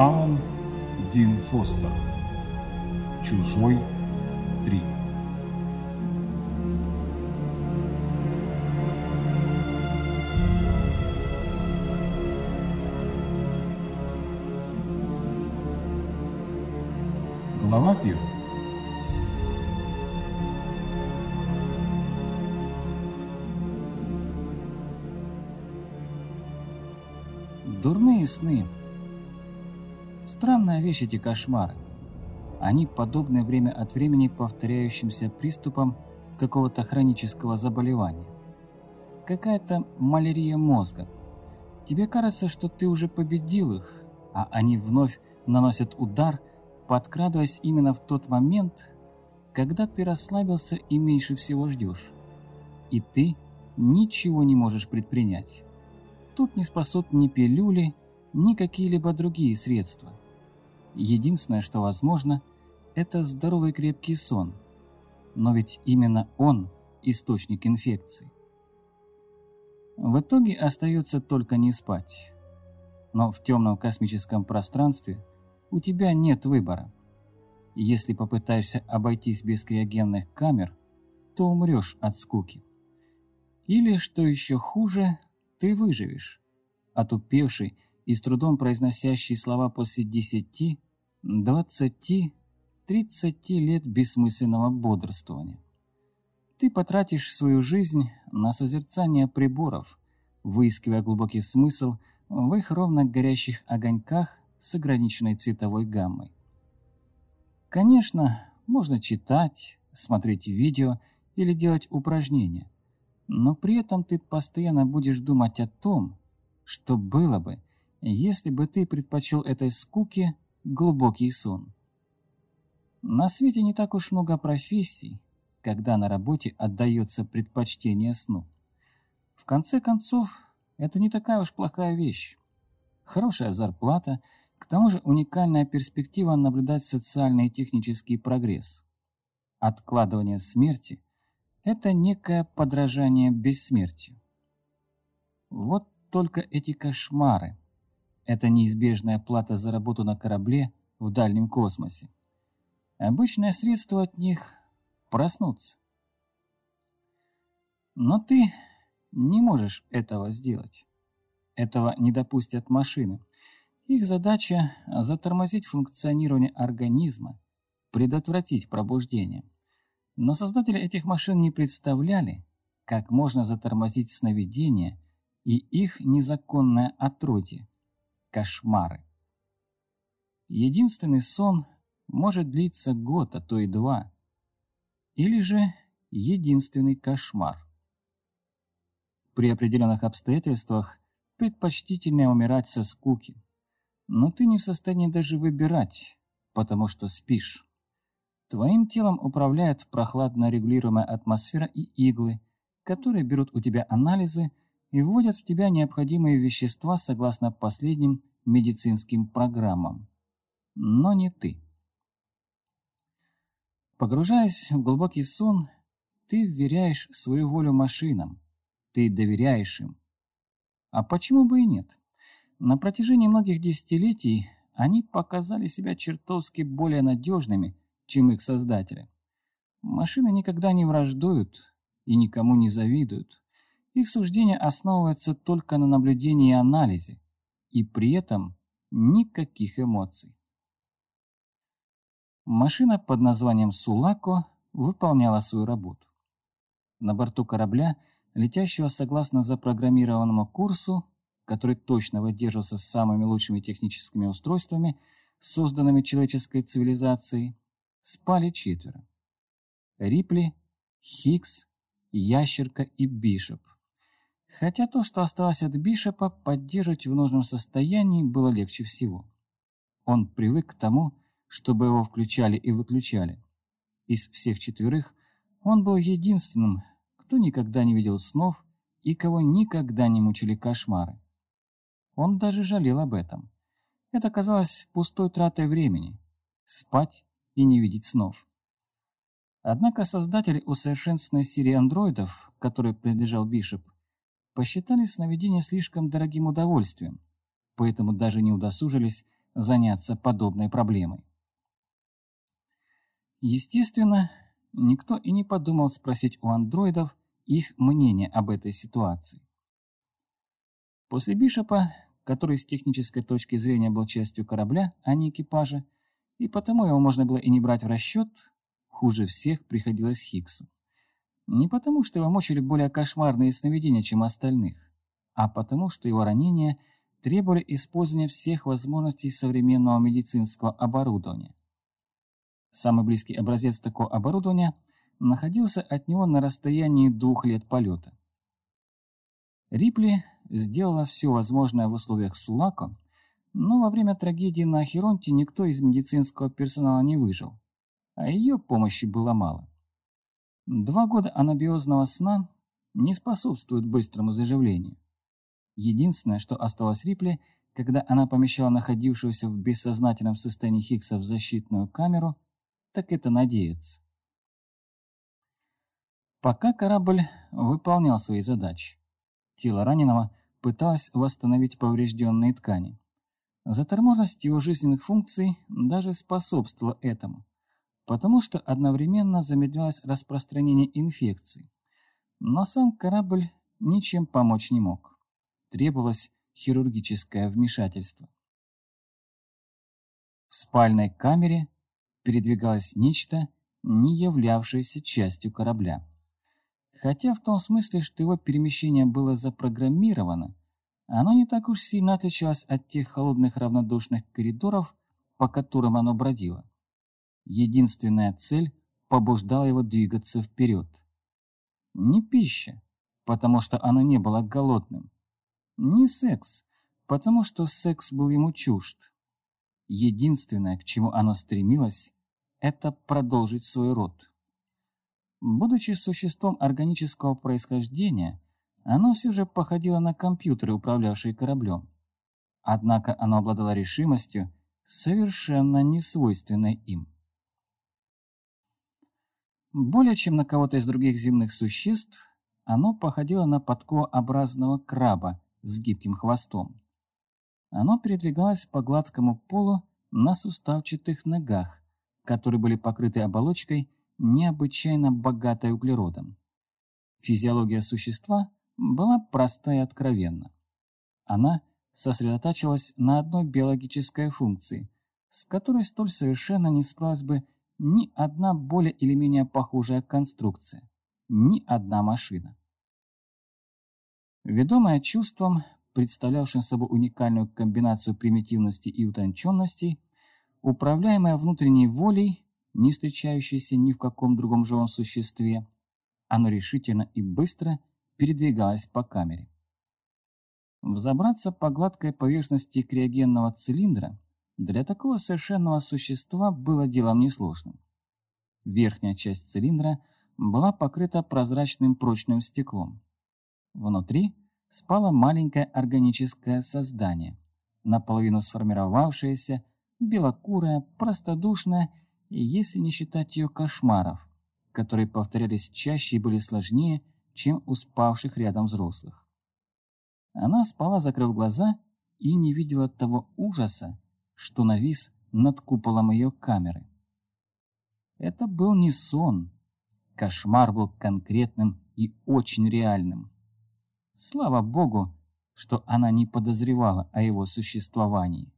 Алан Дин Фостер. Чужой 3. Глава первая. Дурные сны. Странная вещь эти кошмары. Они подобны время от времени повторяющимся приступам какого-то хронического заболевания. Какая-то малярия мозга. Тебе кажется, что ты уже победил их, а они вновь наносят удар, подкрадываясь именно в тот момент, когда ты расслабился и меньше всего ждешь. И ты ничего не можешь предпринять. Тут не спасут ни пилюли, ни какие-либо другие средства. Единственное, что возможно, это здоровый крепкий сон. Но ведь именно он – источник инфекции. В итоге остается только не спать. Но в темном космическом пространстве у тебя нет выбора. Если попытаешься обойтись без криогенных камер, то умрешь от скуки. Или, что еще хуже, ты выживешь, отупевший и с трудом произносящий слова после десяти, двадцати, тридцати лет бессмысленного бодрствования. Ты потратишь свою жизнь на созерцание приборов, выискивая глубокий смысл в их ровно горящих огоньках с ограниченной цветовой гаммой. Конечно, можно читать, смотреть видео или делать упражнения, но при этом ты постоянно будешь думать о том, что было бы, если бы ты предпочел этой скуке глубокий сон. На свете не так уж много профессий, когда на работе отдается предпочтение сну. В конце концов, это не такая уж плохая вещь. Хорошая зарплата, к тому же уникальная перспектива наблюдать социальный и технический прогресс. Откладывание смерти – это некое подражание бессмертию. Вот только эти кошмары. Это неизбежная плата за работу на корабле в дальнем космосе. Обычное средство от них – проснуться. Но ты не можешь этого сделать. Этого не допустят машины. Их задача – затормозить функционирование организма, предотвратить пробуждение. Но создатели этих машин не представляли, как можно затормозить сновидения и их незаконное отродье – кошмары. Единственный сон может длиться год, а то и два. Или же единственный кошмар. При определенных обстоятельствах предпочтительнее умирать со скуки. Но ты не в состоянии даже выбирать, потому что спишь. Твоим телом управляет прохладно регулируемая атмосфера и иглы, которые берут у тебя анализы и вводят в тебя необходимые вещества согласно последним медицинским программам. Но не ты. Погружаясь в глубокий сон, ты вверяешь свою волю машинам, ты доверяешь им. А почему бы и нет? На протяжении многих десятилетий они показали себя чертовски более надежными, чем их создатели. Машины никогда не враждуют и никому не завидуют. Их суждения основываются только на наблюдении и анализе, и при этом никаких эмоций. Машина под названием «Сулако» выполняла свою работу. На борту корабля, летящего согласно запрограммированному курсу, который точно выдерживался самыми лучшими техническими устройствами, созданными человеческой цивилизацией, спали четверо. Рипли, Хикс, Ящерка и Бишоп. Хотя то, что осталось от Бишопа, поддерживать в нужном состоянии было легче всего. Он привык к тому, чтобы его включали и выключали. Из всех четверых он был единственным, кто никогда не видел снов и кого никогда не мучили кошмары. Он даже жалел об этом. Это казалось пустой тратой времени. Спать и не видеть снов. Однако создатели усовершенствованной серии андроидов, которой принадлежал Бишоп, посчитали сновидение слишком дорогим удовольствием, поэтому даже не удосужились заняться подобной проблемой. Естественно, никто и не подумал спросить у андроидов их мнение об этой ситуации. После Бишопа, который с технической точки зрения был частью корабля, а не экипажа, и потому его можно было и не брать в расчет, хуже всех приходилось Хиксу. Не потому, что его мучили более кошмарные сновидения, чем остальных, а потому, что его ранения требовали использования всех возможностей современного медицинского оборудования. Самый близкий образец такого оборудования находился от него на расстоянии двух лет полета. Рипли сделала все возможное в условиях Сулако, но во время трагедии на Ахеронте никто из медицинского персонала не выжил, а ее помощи было мало. Два года анабиозного сна не способствуют быстрому заживлению. Единственное, что осталось Рипли, когда она помещала находившегося в бессознательном состоянии Хиггса в защитную камеру, так это надеяться. Пока корабль выполнял свои задачи, тело раненого пыталось восстановить поврежденные ткани. Заторможенность его жизненных функций даже способствовала этому, потому что одновременно замедлялось распространение инфекций. Но сам корабль ничем помочь не мог. Требовалось хирургическое вмешательство. В спальной камере передвигалось нечто, не являвшееся частью корабля. Хотя в том смысле, что его перемещение было запрограммировано, оно не так уж сильно отличалось от тех холодных равнодушных коридоров, по которым оно бродило. Единственная цель побуждала его двигаться вперед. Не пища, потому что оно не было голодным. Не секс, потому что секс был ему чужд. Единственное, к чему оно стремилось, это продолжить свой род. Будучи существом органического происхождения, оно все же походило на компьютеры, управлявшие кораблем. Однако оно обладало решимостью, совершенно несвойственной им. Более чем на кого-то из других земных существ, оно походило на подковообразного краба с гибким хвостом. Оно передвигалось по гладкому полу на суставчатых ногах, которые были покрыты оболочкой, необычайно богатой углеродом. Физиология существа была проста и откровенна. Она сосредотачивалась на одной биологической функции, с которой столь совершенно не справилась бы ни одна более или менее похожая конструкция, ни одна машина. Ведомая чувством, представлявшим собой уникальную комбинацию примитивности и утонченности, управляемая внутренней волей, не встречающейся ни в каком другом живом существе, оно решительно и быстро передвигалось по камере. Взобраться по гладкой поверхности криогенного цилиндра для такого совершенного существа было делом несложным. Верхняя часть цилиндра была покрыта прозрачным прочным стеклом. Внутри спало маленькое органическое создание, наполовину сформировавшееся, белокурое, простодушное, и если не считать ее кошмаров, которые повторялись чаще и были сложнее, чем у спавших рядом взрослых. Она спала, закрыв глаза, и не видела того ужаса, что навис над куполом ее камеры. Это был не сон. Кошмар был конкретным и очень реальным. Слава Богу, что она не подозревала о его существовании.